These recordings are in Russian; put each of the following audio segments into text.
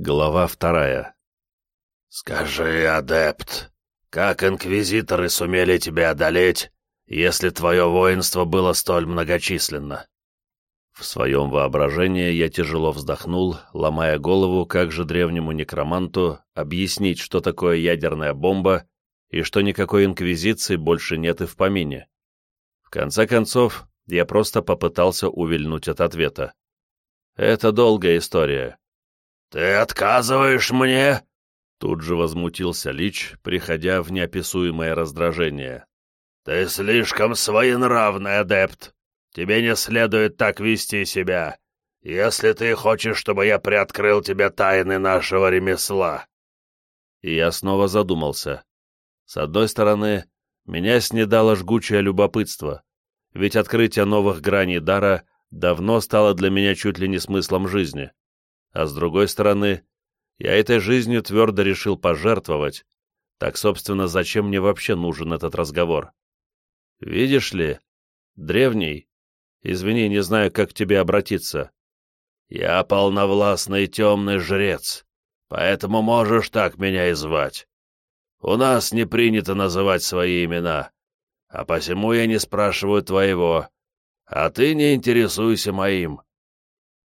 Глава вторая. «Скажи, адепт, как инквизиторы сумели тебя одолеть, если твое воинство было столь многочисленно?» В своем воображении я тяжело вздохнул, ломая голову, как же древнему некроманту объяснить, что такое ядерная бомба и что никакой инквизиции больше нет и в помине. В конце концов, я просто попытался увильнуть от ответа. Это долгая история. «Ты отказываешь мне?» Тут же возмутился Лич, приходя в неописуемое раздражение. «Ты слишком своенравный адепт. Тебе не следует так вести себя, если ты хочешь, чтобы я приоткрыл тебе тайны нашего ремесла». И я снова задумался. С одной стороны, меня снедало жгучее любопытство, ведь открытие новых граней дара давно стало для меня чуть ли не смыслом жизни а с другой стороны, я этой жизнью твердо решил пожертвовать, так, собственно, зачем мне вообще нужен этот разговор? Видишь ли, древний, извини, не знаю, как к тебе обратиться. Я полновластный темный жрец, поэтому можешь так меня и звать. У нас не принято называть свои имена, а посему я не спрашиваю твоего, а ты не интересуйся моим.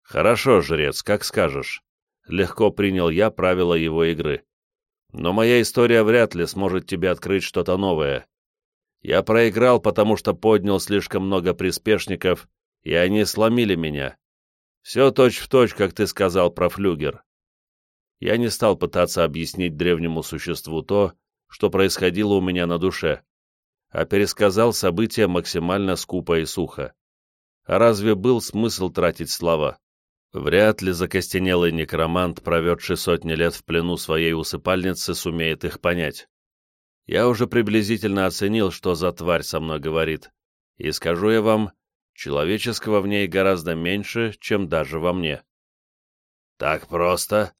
«Хорошо, жрец, как скажешь». Легко принял я правила его игры. Но моя история вряд ли сможет тебе открыть что-то новое. Я проиграл, потому что поднял слишком много приспешников, и они сломили меня. Все точь-в-точь, точь, как ты сказал про флюгер. Я не стал пытаться объяснить древнему существу то, что происходило у меня на душе, а пересказал события максимально скупо и сухо. А разве был смысл тратить слова? Вряд ли закостенелый некромант, проведший сотни лет в плену своей усыпальницы, сумеет их понять. Я уже приблизительно оценил, что за тварь со мной говорит, и скажу я вам, человеческого в ней гораздо меньше, чем даже во мне. «Так просто?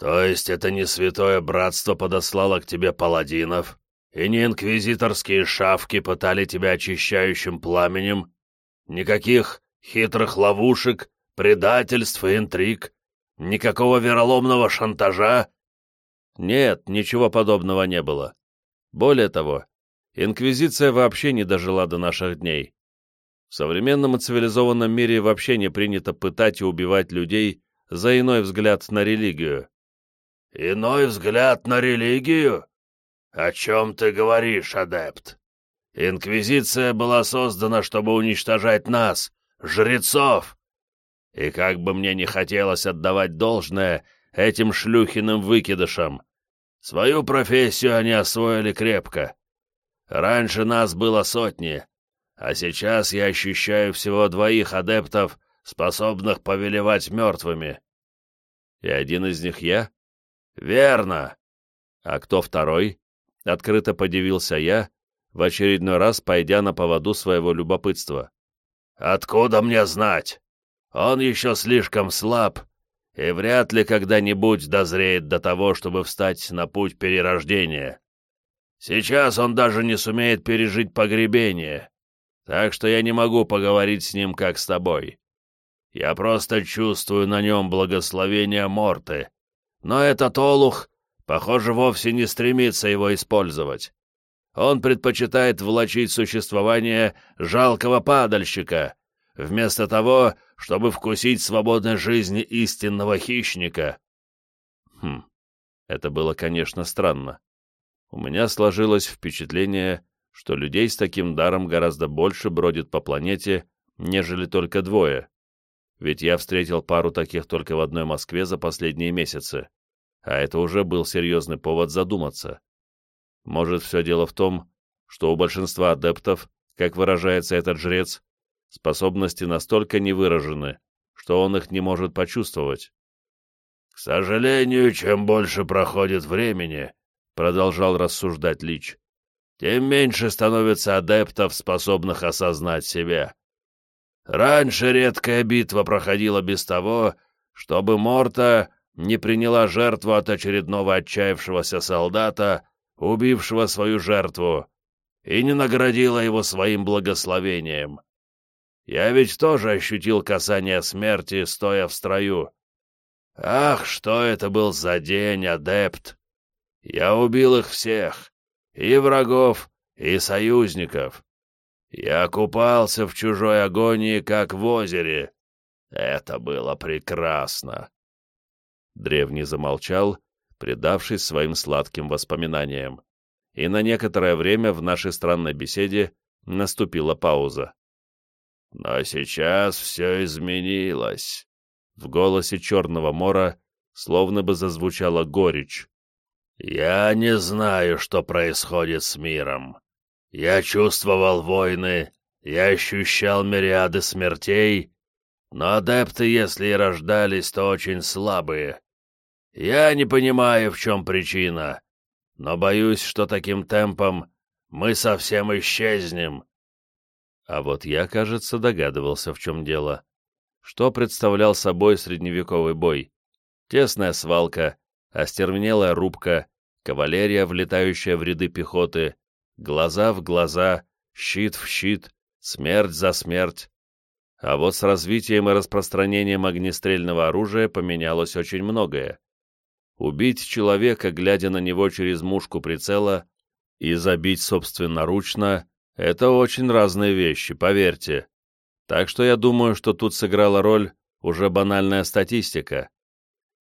То есть это не святое братство подослало к тебе паладинов, и не инквизиторские шавки пытали тебя очищающим пламенем? Никаких хитрых ловушек предательств и интриг, никакого вероломного шантажа?» «Нет, ничего подобного не было. Более того, Инквизиция вообще не дожила до наших дней. В современном и цивилизованном мире вообще не принято пытать и убивать людей за иной взгляд на религию». «Иной взгляд на религию? О чем ты говоришь, адепт? Инквизиция была создана, чтобы уничтожать нас, жрецов, и как бы мне не хотелось отдавать должное этим шлюхиным выкидышам, свою профессию они освоили крепко. Раньше нас было сотни, а сейчас я ощущаю всего двоих адептов, способных повелевать мертвыми. И один из них я? Верно. А кто второй? Открыто подивился я, в очередной раз пойдя на поводу своего любопытства. Откуда мне знать? Он еще слишком слаб и вряд ли когда-нибудь дозреет до того, чтобы встать на путь перерождения. Сейчас он даже не сумеет пережить погребение, так что я не могу поговорить с ним, как с тобой. Я просто чувствую на нем благословение Морты, но этот олух, похоже, вовсе не стремится его использовать. Он предпочитает влачить существование жалкого падальщика, вместо того, чтобы вкусить свободной жизни истинного хищника. Хм, это было, конечно, странно. У меня сложилось впечатление, что людей с таким даром гораздо больше бродит по планете, нежели только двое. Ведь я встретил пару таких только в одной Москве за последние месяцы, а это уже был серьезный повод задуматься. Может, все дело в том, что у большинства адептов, как выражается этот жрец, способности настолько не выражены, что он их не может почувствовать. «К сожалению, чем больше проходит времени, — продолжал рассуждать Лич, — тем меньше становится адептов, способных осознать себя. Раньше редкая битва проходила без того, чтобы Морта не приняла жертву от очередного отчаявшегося солдата, убившего свою жертву, и не наградила его своим благословением. Я ведь тоже ощутил касание смерти, стоя в строю. Ах, что это был за день, адепт! Я убил их всех, и врагов, и союзников. Я купался в чужой агонии, как в озере. Это было прекрасно. Древний замолчал, предавшись своим сладким воспоминаниям, и на некоторое время в нашей странной беседе наступила пауза. Но сейчас все изменилось. В голосе Черного Мора словно бы зазвучала горечь. «Я не знаю, что происходит с миром. Я чувствовал войны, я ощущал мириады смертей, но адепты, если и рождались, то очень слабые. Я не понимаю, в чем причина, но боюсь, что таким темпом мы совсем исчезнем. А вот я, кажется, догадывался, в чем дело. Что представлял собой средневековый бой? Тесная свалка, остервенелая рубка, кавалерия, влетающая в ряды пехоты, глаза в глаза, щит в щит, смерть за смерть. А вот с развитием и распространением огнестрельного оружия поменялось очень многое. Убить человека, глядя на него через мушку прицела, и забить собственноручно это очень разные вещи, поверьте. Так что я думаю, что тут сыграла роль уже банальная статистика.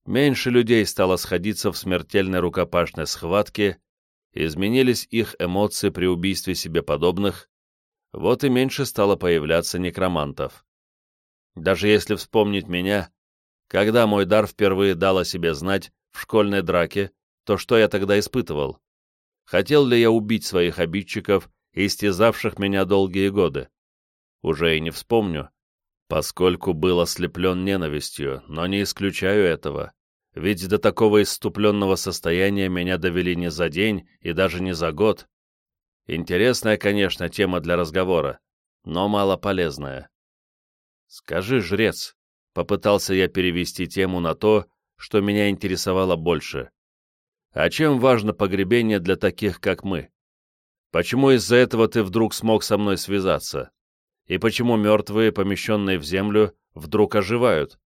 Меньше людей стало сходиться в смертельной рукопашной схватке, изменились их эмоции при убийстве себе подобных, вот и меньше стало появляться некромантов. Даже если вспомнить меня, когда мой дар впервые дал о себе знать в школьной драке, то что я тогда испытывал? Хотел ли я убить своих обидчиков истязавших меня долгие годы. Уже и не вспомню, поскольку был ослеплен ненавистью, но не исключаю этого, ведь до такого исступленного состояния меня довели не за день и даже не за год. Интересная, конечно, тема для разговора, но мало полезная. «Скажи, жрец», — попытался я перевести тему на то, что меня интересовало больше. «А чем важно погребение для таких, как мы?» Почему из-за этого ты вдруг смог со мной связаться? И почему мертвые, помещенные в землю, вдруг оживают?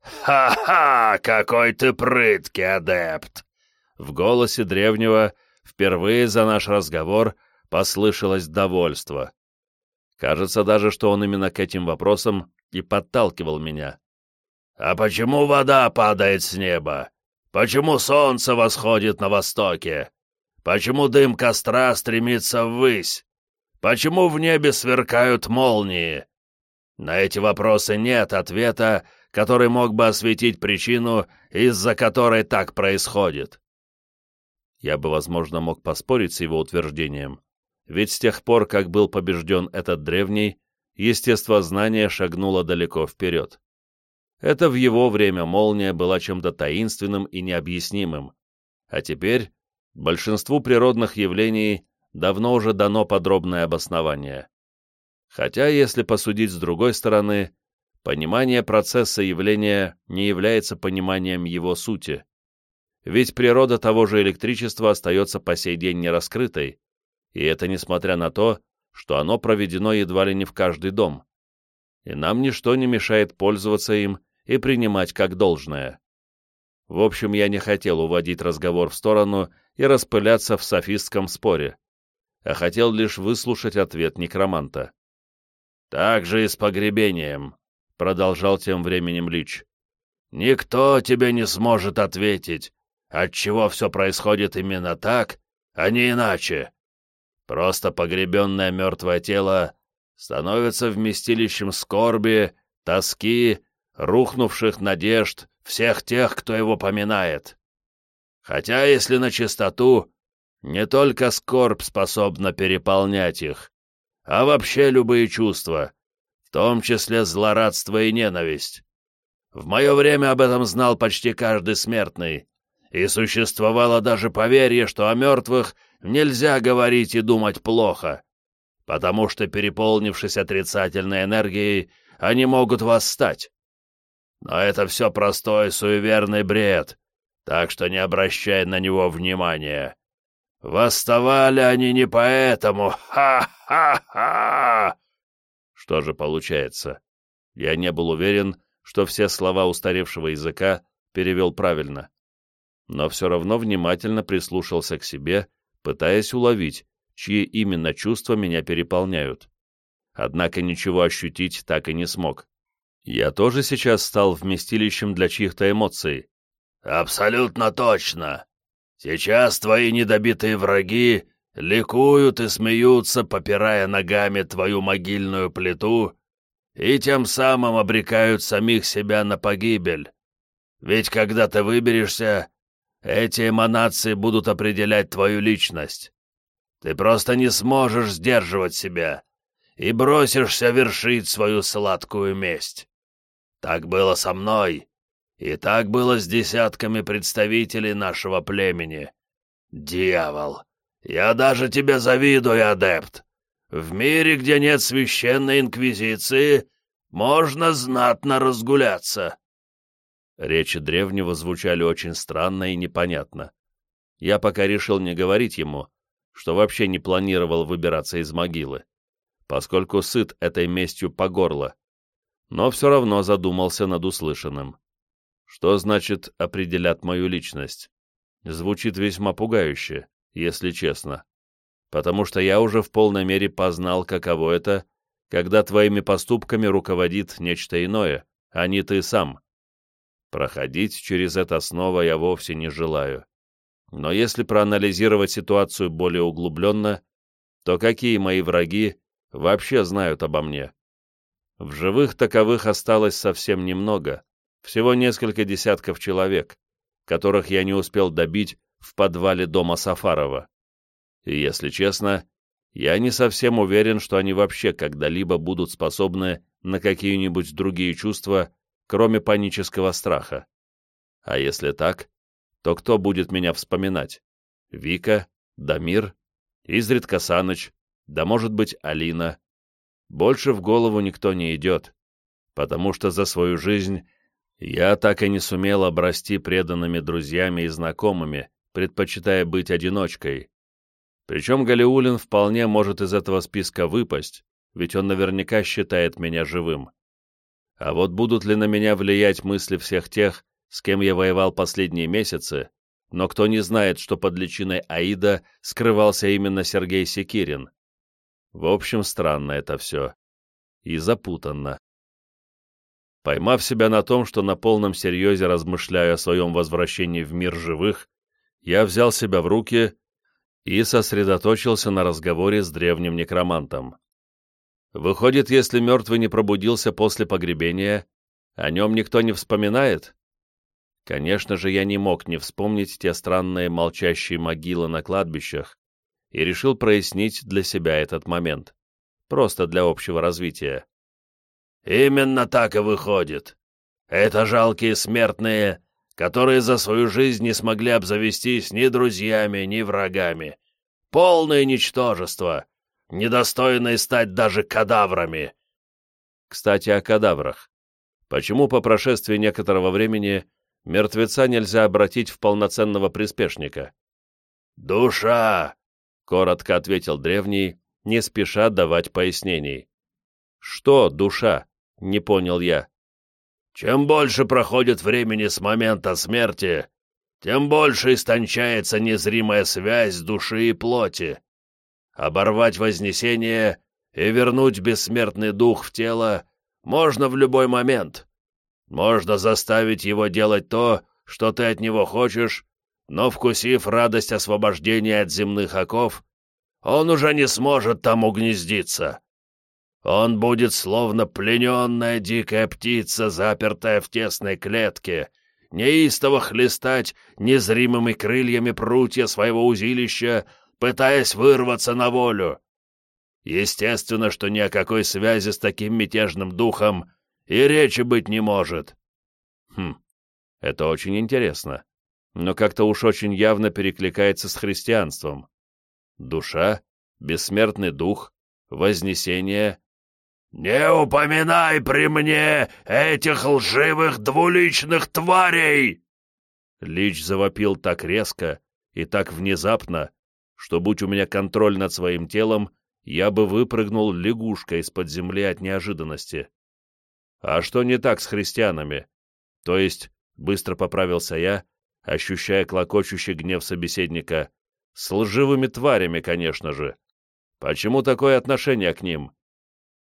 «Ха-ха! Какой ты прыткий адепт!» В голосе древнего впервые за наш разговор послышалось довольство. Кажется даже, что он именно к этим вопросам и подталкивал меня. «А почему вода падает с неба? Почему солнце восходит на востоке? Почему дым костра стремится ввысь? Почему в небе сверкают молнии? На эти вопросы нет ответа, который мог бы осветить причину, из-за которой так происходит. Я бы, возможно, мог поспорить с его утверждением, ведь с тех пор, как был побежден этот древний, естествознание шагнуло далеко вперед. Это в его время молния была чем-то таинственным и необъяснимым, а теперь большинству природных явлений давно уже дано подробное обоснование. Хотя, если посудить с другой стороны, понимание процесса явления не является пониманием его сути. Ведь природа того же электричества остается по сей день нераскрытой, и это несмотря на то, что оно проведено едва ли не в каждый дом. И нам ничто не мешает пользоваться им и принимать как должное. В общем, я не хотел уводить разговор в сторону и распыляться в софистском споре, а хотел лишь выслушать ответ некроманта. «Так же и с погребением», — продолжал тем временем Лич. «Никто тебе не сможет ответить, отчего все происходит именно так, а не иначе. Просто погребенное мертвое тело становится вместилищем скорби, тоски, рухнувших надежд всех тех, кто его поминает. Хотя, если на чистоту, не только скорбь способна переполнять их, а вообще любые чувства, в том числе злорадство и ненависть. В мое время об этом знал почти каждый смертный, и существовало даже поверье, что о мертвых нельзя говорить и думать плохо, потому что, переполнившись отрицательной энергией, они могут восстать. Но это все простой суеверный бред, так что не обращай на него внимания. Восставали они не поэтому. Ха-ха-ха! Что же получается? Я не был уверен, что все слова устаревшего языка перевел правильно. Но все равно внимательно прислушался к себе, пытаясь уловить, чьи именно чувства меня переполняют. Однако ничего ощутить так и не смог. Я тоже сейчас стал вместилищем для чьих-то эмоций. «Абсолютно точно. Сейчас твои недобитые враги ликуют и смеются, попирая ногами твою могильную плиту, и тем самым обрекают самих себя на погибель. Ведь когда ты выберешься, эти эманации будут определять твою личность. Ты просто не сможешь сдерживать себя и бросишься вершить свою сладкую месть. Так было со мной, и так было с десятками представителей нашего племени. Дьявол, я даже тебе завидую, адепт. В мире, где нет священной инквизиции, можно знатно разгуляться. Речи древнего звучали очень странно и непонятно. Я пока решил не говорить ему, что вообще не планировал выбираться из могилы, поскольку сыт этой местью по горло, но все равно задумался над услышанным. Что значит «определят мою личность»? Звучит весьма пугающе, если честно, потому что я уже в полной мере познал, каково это, когда твоими поступками руководит нечто иное, а не ты сам. Проходить через это снова я вовсе не желаю. Но если проанализировать ситуацию более углубленно, то какие мои враги вообще знают обо мне? В живых таковых осталось совсем немного, всего несколько десятков человек, которых я не успел добить в подвале дома Сафарова. И, если честно, я не совсем уверен, что они вообще когда-либо будут способны на какие-нибудь другие чувства, кроме панического страха. А если так, то кто будет меня вспоминать? Вика, Дамир, изредка Саныч, да, может быть, Алина. Больше в голову никто не идет, потому что за свою жизнь я так и не сумел обрасти преданными друзьями и знакомыми, предпочитая быть одиночкой. Причем Галиулин вполне может из этого списка выпасть, ведь он наверняка считает меня живым. А вот будут ли на меня влиять мысли всех тех, с кем я воевал последние месяцы, но кто не знает, что под личиной Аида скрывался именно Сергей Секирин. В общем, странно это все. И запутанно. Поймав себя на том, что на полном серьезе размышляю о своем возвращении в мир живых, я взял себя в руки и сосредоточился на разговоре с древним некромантом. Выходит, если мертвый не пробудился после погребения, о нем никто не вспоминает? Конечно же, я не мог не вспомнить те странные молчащие могилы на кладбищах и решил прояснить для себя этот момент, просто для общего развития. «Именно так и выходит. Это жалкие смертные, которые за свою жизнь не смогли обзавестись ни друзьями, ни врагами. Полное ничтожество, недостойные стать даже кадаврами». Кстати, о кадаврах. Почему по прошествии некоторого времени мертвеца нельзя обратить в полноценного приспешника. «Душа!» — коротко ответил древний, не спеша давать пояснений. «Что душа?» — не понял я. «Чем больше проходит времени с момента смерти, тем больше истончается незримая связь души и плоти. Оборвать вознесение и вернуть бессмертный дух в тело можно в любой момент, можно заставить его делать то, что ты от него хочешь, но, вкусив радость освобождения от земных оков, он уже не сможет там угнездиться. Он будет словно плененная дикая птица, запертая в тесной клетке, неистово хлестать незримыми крыльями прутья своего узилища, пытаясь вырваться на волю. Естественно, что ни о какой связи с таким мятежным духом и речи быть не может. Хм, это очень интересно, но как-то уж очень явно перекликается с христианством. Душа, бессмертный дух, вознесение. «Не упоминай при мне этих лживых двуличных тварей!» Лич завопил так резко и так внезапно, что, будь у меня контроль над своим телом, я бы выпрыгнул лягушкой из-под земли от неожиданности. А что не так с христианами? То есть, быстро поправился я, ощущая клокочущий гнев собеседника. С лживыми тварями, конечно же. Почему такое отношение к ним?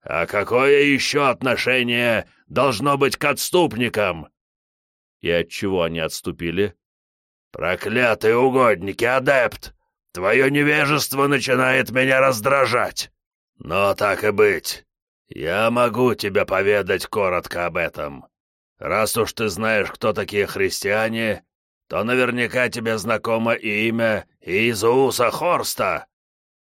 А какое еще отношение должно быть к отступникам? И от чего они отступили? Проклятые угодники, адепт! Твое невежество начинает меня раздражать. Но так и быть. Я могу тебе поведать коротко об этом. Раз уж ты знаешь, кто такие христиане, то наверняка тебе знакомо и имя Иисуса Хорста».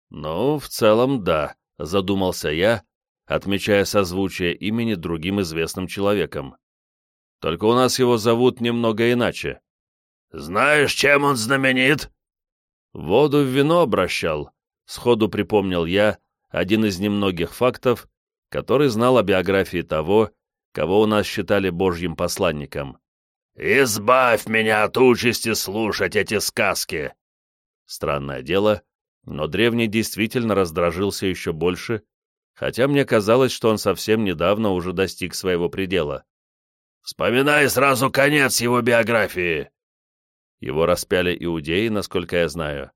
«Ну, в целом, да», — задумался я, отмечая созвучие имени другим известным человеком. «Только у нас его зовут немного иначе». «Знаешь, чем он знаменит?» «Воду в вино обращал», — сходу припомнил я один из немногих фактов, который знал о биографии того, кого у нас считали божьим посланником. «Избавь меня от участи слушать эти сказки!» Странное дело, но древний действительно раздражился еще больше, хотя мне казалось, что он совсем недавно уже достиг своего предела. «Вспоминай сразу конец его биографии!» Его распяли иудеи, насколько я знаю.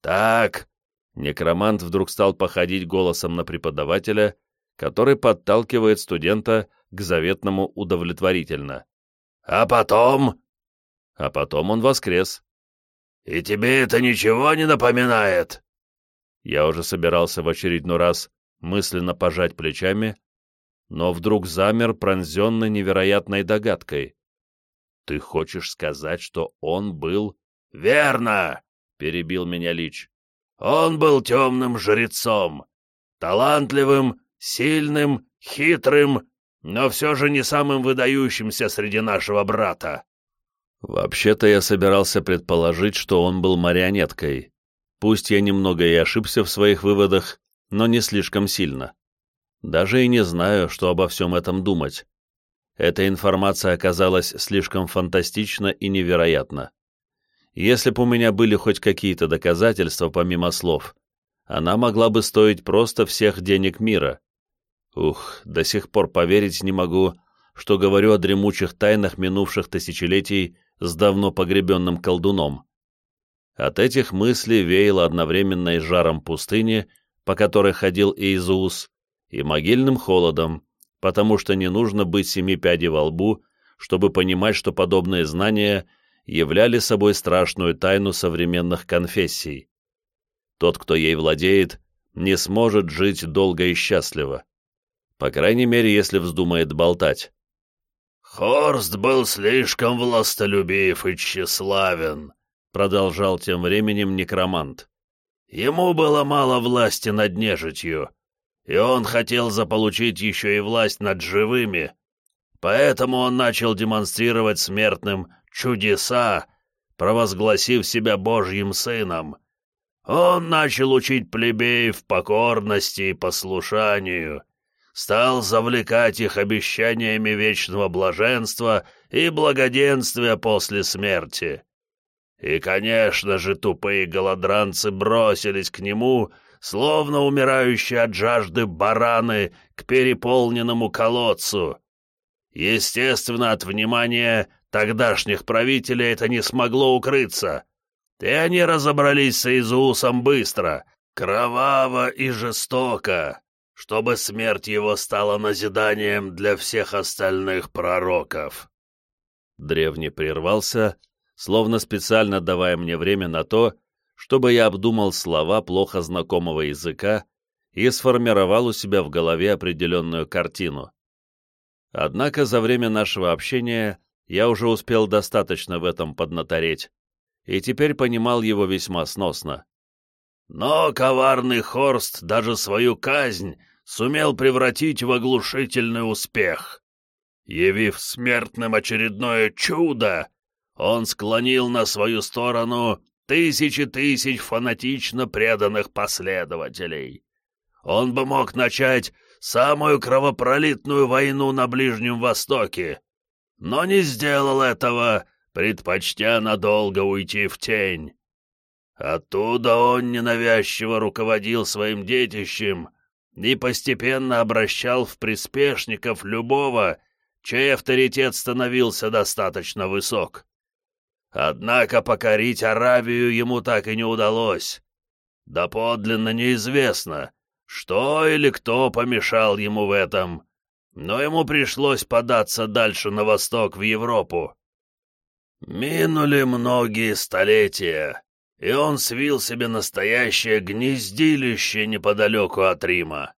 «Так...» Некромант вдруг стал походить голосом на преподавателя, который подталкивает студента к заветному удовлетворительно. «А потом?» А потом он воскрес. «И тебе это ничего не напоминает?» Я уже собирался в очередной раз мысленно пожать плечами, но вдруг замер, пронзенный невероятной догадкой. «Ты хочешь сказать, что он был...» «Верно!» — перебил меня Лич. «Он был темным жрецом, талантливым, сильным, хитрым но все же не самым выдающимся среди нашего брата». «Вообще-то я собирался предположить, что он был марионеткой. Пусть я немного и ошибся в своих выводах, но не слишком сильно. Даже и не знаю, что обо всем этом думать. Эта информация оказалась слишком фантастична и невероятна. Если бы у меня были хоть какие-то доказательства помимо слов, она могла бы стоить просто всех денег мира. Ух, до сих пор поверить не могу, что говорю о дремучих тайнах минувших тысячелетий с давно погребенным колдуном. От этих мыслей веяло одновременно и жаром пустыни, по которой ходил Иисус, и могильным холодом, потому что не нужно быть семи пядей во лбу, чтобы понимать, что подобные знания являли собой страшную тайну современных конфессий. Тот, кто ей владеет, не сможет жить долго и счастливо. По крайней мере, если вздумает болтать. «Хорст был слишком властолюбив и тщеславен», — продолжал тем временем некромант. «Ему было мало власти над нежитью, и он хотел заполучить еще и власть над живыми, поэтому он начал демонстрировать смертным чудеса, провозгласив себя Божьим сыном. Он начал учить плебеев покорности и послушанию, стал завлекать их обещаниями вечного блаженства и благоденствия после смерти. И, конечно же, тупые голодранцы бросились к нему, словно умирающие от жажды бараны к переполненному колодцу. Естественно, от внимания тогдашних правителей это не смогло укрыться, и они разобрались с Иисусом быстро, кроваво и жестоко, чтобы смерть его стала назиданием для всех остальных пророков». Древний прервался, словно специально давая мне время на то, чтобы я обдумал слова плохо знакомого языка и сформировал у себя в голове определенную картину. Однако за время нашего общения я уже успел достаточно в этом поднатореть, и теперь понимал его весьма сносно. Но коварный Хорст даже свою казнь сумел превратить в оглушительный успех. Явив смертным очередное чудо, он склонил на свою сторону тысячи тысяч фанатично преданных последователей. Он бы мог начать самую кровопролитную войну на Ближнем Востоке, но не сделал этого, предпочтя надолго уйти в тень. Оттуда он ненавязчиво руководил своим детищем, и постепенно обращал в приспешников любого, чей авторитет становился достаточно высок. Однако покорить Аравию ему так и не удалось. Доподлинно неизвестно, что или кто помешал ему в этом, но ему пришлось податься дальше на восток, в Европу. Минули многие столетия, и он свил себе настоящее гнездилище неподалеку от Рима.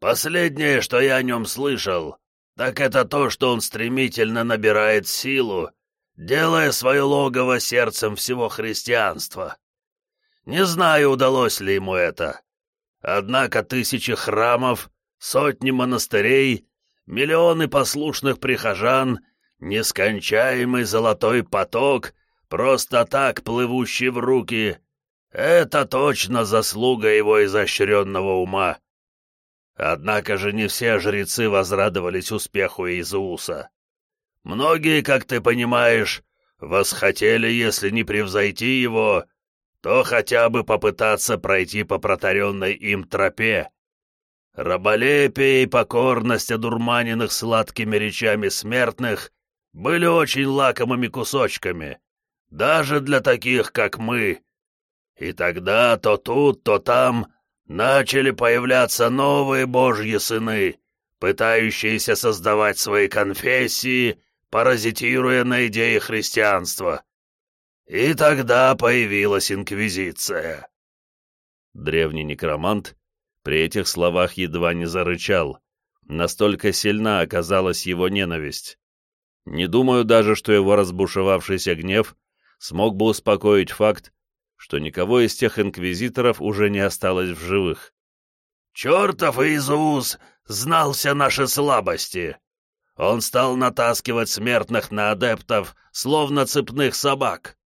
Последнее, что я о нем слышал, так это то, что он стремительно набирает силу, делая свое логово сердцем всего христианства. Не знаю, удалось ли ему это. Однако тысячи храмов, сотни монастырей, миллионы послушных прихожан, нескончаемый золотой поток, просто так плывущий в руки — это точно заслуга его изощренного ума. Однако же не все жрецы возрадовались успеху Иисуса. Многие, как ты понимаешь, восхотели, если не превзойти его, то хотя бы попытаться пройти по протаренной им тропе. Раболепие и покорность одурманенных сладкими речами смертных были очень лакомыми кусочками, даже для таких, как мы. И тогда то тут, то там начали появляться новые божьи сыны, пытающиеся создавать свои конфессии, паразитируя на идее христианства. И тогда появилась Инквизиция. Древний некромант при этих словах едва не зарычал. Настолько сильна оказалась его ненависть. Не думаю даже, что его разбушевавшийся гнев смог бы успокоить факт, что никого из тех инквизиторов уже не осталось в живых. «Чертов Иисус знал все наши слабости. Он стал натаскивать смертных на адептов, словно цепных собак.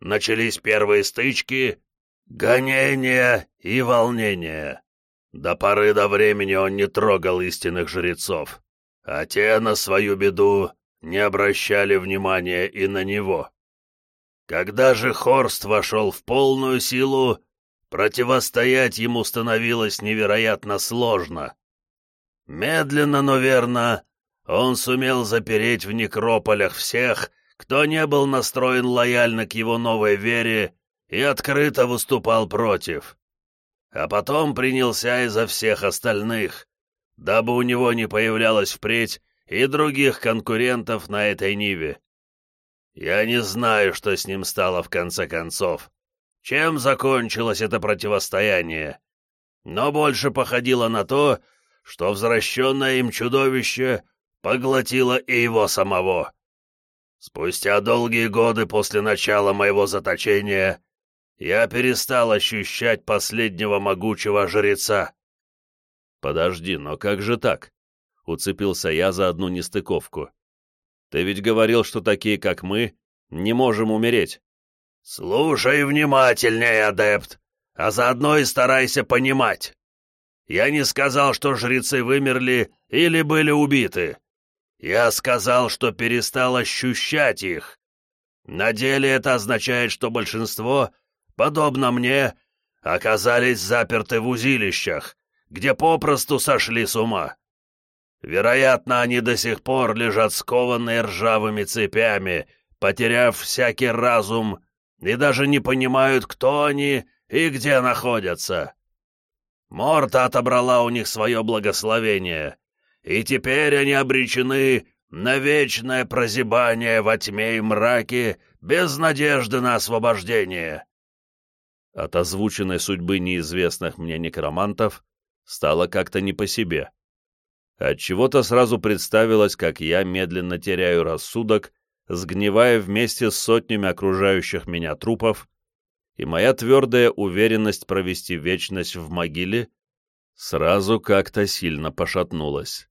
Начались первые стычки, гонения и волнения. До поры до времени он не трогал истинных жрецов, а те, на свою беду, не обращали внимания и на него. Когда же Хорст вошел в полную силу, противостоять ему становилось невероятно сложно. Медленно, но верно, он сумел запереть в некрополях всех, кто не был настроен лояльно к его новой вере и открыто выступал против. А потом принялся изо всех остальных, дабы у него не появлялось впредь и других конкурентов на этой ниве. Я не знаю, что с ним стало в конце концов. Чем закончилось это противостояние? Но больше походило на то, что возвращенное им чудовище поглотило и его самого. Спустя долгие годы после начала моего заточения я перестал ощущать последнего могучего жреца. «Подожди, но как же так?» — уцепился я за одну нестыковку. Ты ведь говорил, что такие, как мы, не можем умереть. Слушай внимательнее, адепт, а заодно и старайся понимать. Я не сказал, что жрецы вымерли или были убиты. Я сказал, что перестал ощущать их. На деле это означает, что большинство, подобно мне, оказались заперты в узилищах, где попросту сошли с ума. Вероятно, они до сих пор лежат скованные ржавыми цепями, потеряв всякий разум, и даже не понимают, кто они и где находятся. Морта отобрала у них свое благословение, и теперь они обречены на вечное прозябание во тьме и мраке без надежды на освобождение. От озвученной судьбы неизвестных мне некромантов стало как-то не по себе. Отчего-то сразу представилось, как я медленно теряю рассудок, сгнивая вместе с сотнями окружающих меня трупов, и моя твердая уверенность провести вечность в могиле сразу как-то сильно пошатнулась.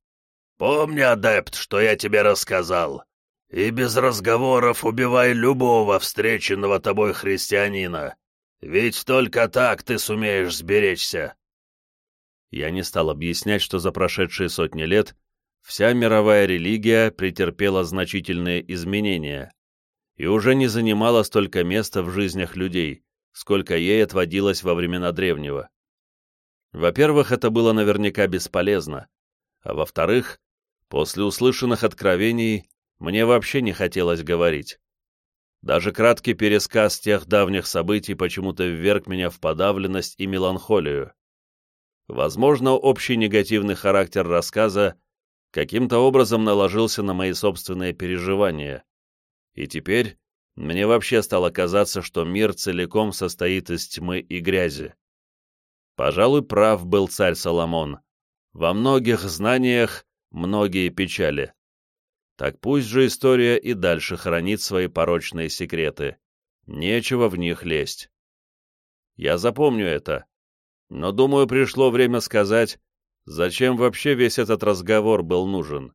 «Помни, адепт, что я тебе рассказал, и без разговоров убивай любого встреченного тобой христианина, ведь только так ты сумеешь сберечься». Я не стал объяснять, что за прошедшие сотни лет вся мировая религия претерпела значительные изменения и уже не занимала столько места в жизнях людей, сколько ей отводилось во времена древнего. Во-первых, это было наверняка бесполезно, а во-вторых, После услышанных откровений мне вообще не хотелось говорить. Даже краткий пересказ тех давних событий почему-то вверг меня в подавленность и меланхолию. Возможно, общий негативный характер рассказа каким-то образом наложился на мои собственные переживания. И теперь мне вообще стало казаться, что мир целиком состоит из тьмы и грязи. Пожалуй, прав был царь Соломон. Во многих знаниях многие печали. Так пусть же история и дальше хранит свои порочные секреты. Нечего в них лезть. Я запомню это. Но, думаю, пришло время сказать, зачем вообще весь этот разговор был нужен.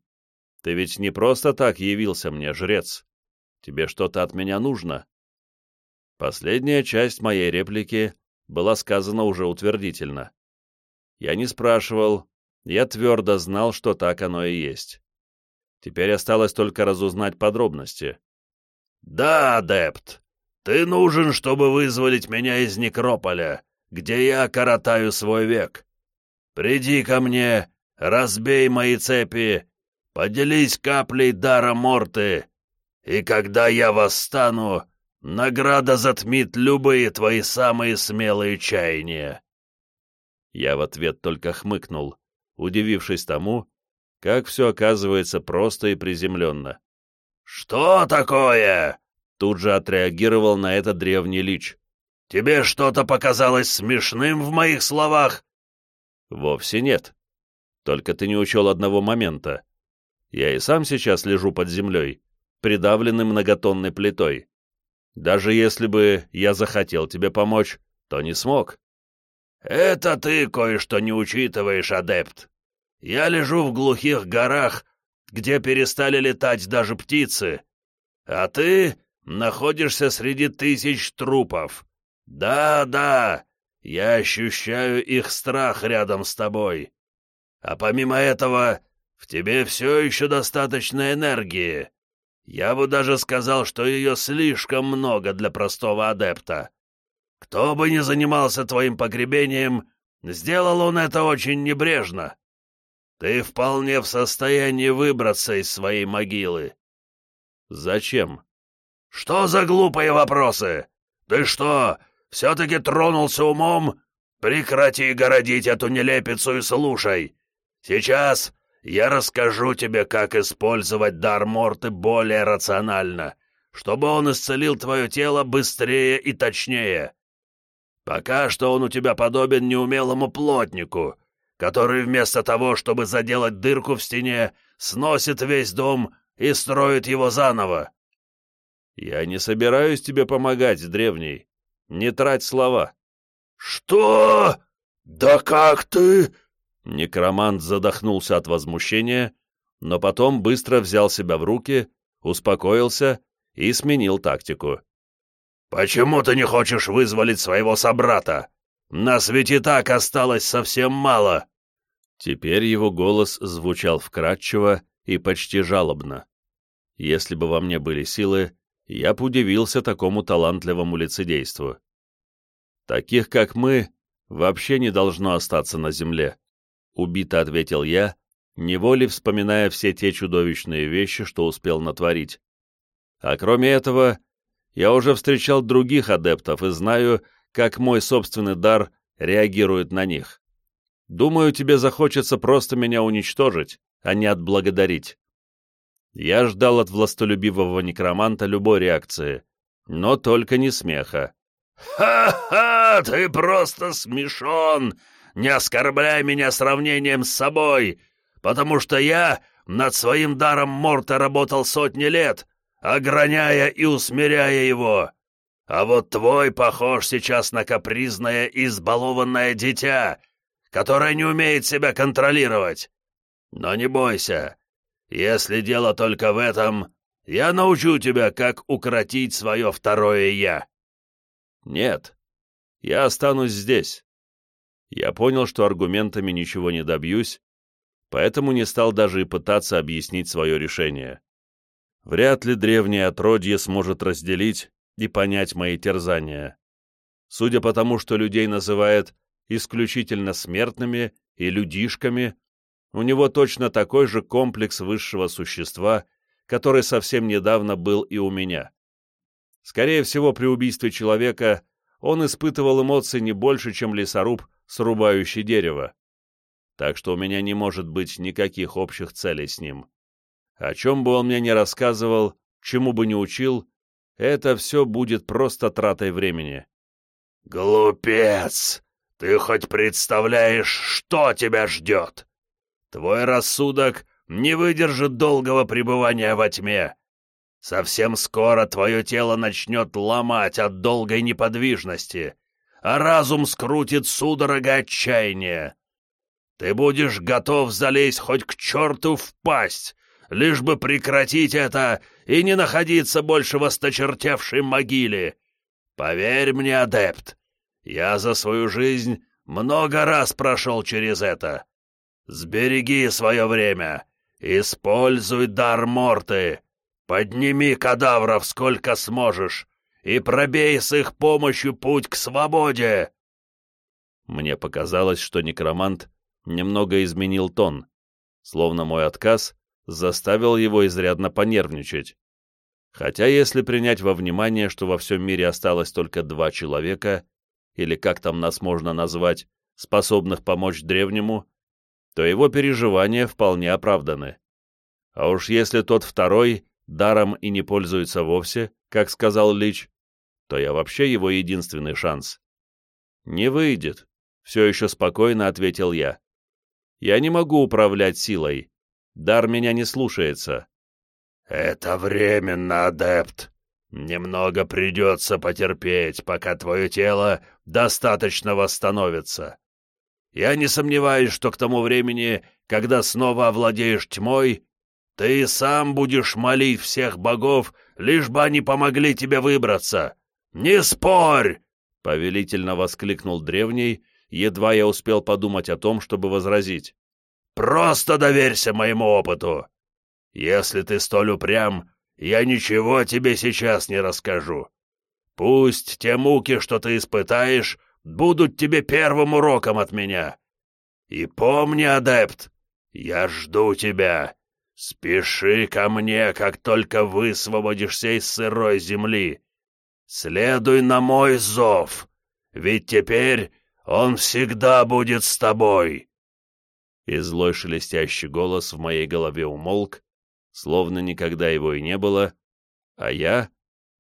Ты ведь не просто так явился мне, жрец. Тебе что-то от меня нужно?» Последняя часть моей реплики была сказана уже утвердительно. Я не спрашивал, я твердо знал, что так оно и есть. Теперь осталось только разузнать подробности. «Да, адепт, ты нужен, чтобы вызволить меня из Некрополя, где я коротаю свой век. Приди ко мне, разбей мои цепи, поделись каплей дара Морты, и когда я восстану, награда затмит любые твои самые смелые чаяния». Я в ответ только хмыкнул, удивившись тому, как все оказывается просто и приземленно. «Что такое?» Тут же отреагировал на это древний лич. «Тебе что-то показалось смешным в моих словах?» «Вовсе нет. Только ты не учел одного момента. Я и сам сейчас лежу под землей, придавлены многотонной плитой. Даже если бы я захотел тебе помочь, то не смог. «Это ты кое-что не учитываешь, адепт. Я лежу в глухих горах, где перестали летать даже птицы, а ты находишься среди тысяч трупов. Да-да, я ощущаю их страх рядом с тобой. А помимо этого, в тебе все еще достаточно энергии. Я бы даже сказал, что ее слишком много для простого адепта. Кто бы ни занимался твоим погребением, сделал он это очень небрежно. Ты вполне в состоянии выбраться из своей могилы. Зачем? Что за глупые вопросы? Ты что, все-таки тронулся умом? Прекрати городить эту нелепицу и слушай. Сейчас я расскажу тебе, как использовать дар Морты более рационально, чтобы он исцелил твое тело быстрее и точнее. Пока что он у тебя подобен неумелому плотнику, который вместо того, чтобы заделать дырку в стене, сносит весь дом и строит его заново. Я не собираюсь тебе помогать, древний. Не трать слова. Что? Да как ты? Некромант задохнулся от возмущения, но потом быстро взял себя в руки, успокоился и сменил тактику. «Почему ты не хочешь вызволить своего собрата? Нас ведь и так осталось совсем мало!» Теперь его голос звучал вкрадчиво и почти жалобно. Если бы во мне были силы, я б удивился такому талантливому лицедейству. Таких, как мы, вообще не должно остаться на земле. — убито ответил я, неволей вспоминая все те чудовищные вещи, что успел натворить. А кроме этого, я уже встречал других адептов и знаю, как мой собственный дар реагирует на них. Думаю, тебе захочется просто меня уничтожить, а не отблагодарить. Я ждал от властолюбивого некроманта любой реакции, но только не смеха. «Ха-ха! Ты просто смешон! не оскорбляй меня сравнением с собой, потому что я над своим даром Морта работал сотни лет, ограняя и усмиряя его. А вот твой похож сейчас на капризное и избалованное дитя, которое не умеет себя контролировать. Но не бойся, если дело только в этом, я научу тебя, как укротить свое второе «я». Нет, я останусь здесь. Я понял, что аргументами ничего не добьюсь, поэтому не стал даже и пытаться объяснить свое решение. Вряд ли древнее отродье сможет разделить и понять мои терзания. Судя по тому, что людей называют исключительно смертными и людишками, у него точно такой же комплекс высшего существа, который совсем недавно был и у меня. Скорее всего, при убийстве человека он испытывал эмоции не больше, чем лесоруб, срубающий дерево. Так что у меня не может быть никаких общих целей с ним. О чем бы он мне ни рассказывал, чему бы ни учил, это все будет просто тратой времени. «Глупец! Ты хоть представляешь, что тебя ждет? Твой рассудок не выдержит долгого пребывания во тьме. Совсем скоро твое тело начнет ломать от долгой неподвижности, а разум скрутит судорога отчаяния. Ты будешь готов залезть хоть к черту в пасть, лишь бы прекратить это и не находиться больше в осточертевшей могиле. Поверь мне, адепт, я за свою жизнь много раз прошел через это. Сбереги свое время, используй дар Морты, подними кадавров сколько сможешь и пробей с их помощью путь к свободе. Мне показалось, что некромант немного изменил тон, словно мой отказ заставил его изрядно понервничать. Хотя если принять во внимание, что во всем мире осталось только два человека, или как там нас можно назвать, способных помочь древнему, то его переживания вполне оправданы. А уж если тот второй даром и не пользуется вовсе, как сказал Лич, то я вообще его единственный шанс. «Не выйдет», — все еще спокойно ответил я. «Я не могу управлять силой. Дар меня не слушается». «Это временно, адепт. Немного придется потерпеть, пока твое тело достаточно восстановится. Я не сомневаюсь, что к тому времени, когда снова овладеешь тьмой, ты сам будешь молить всех богов, лишь бы они помогли тебе выбраться. Не спорь!» — повелительно воскликнул древний, едва я успел подумать о том, чтобы возразить. «Просто доверься моему опыту. Если ты столь упрям, я ничего тебе сейчас не расскажу. Пусть те муки, что ты испытаешь, будут тебе первым уроком от меня. И помни, адепт, я жду тебя. Спеши ко мне, как только высвободишься из сырой земли. Следуй на мой зов, ведь теперь он всегда будет с тобой. И злой шелестящий голос в моей голове умолк, словно никогда его и не было, а я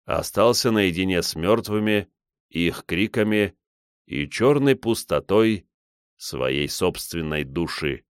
остался наедине с мертвыми, их криками и черной пустотой своей собственной души.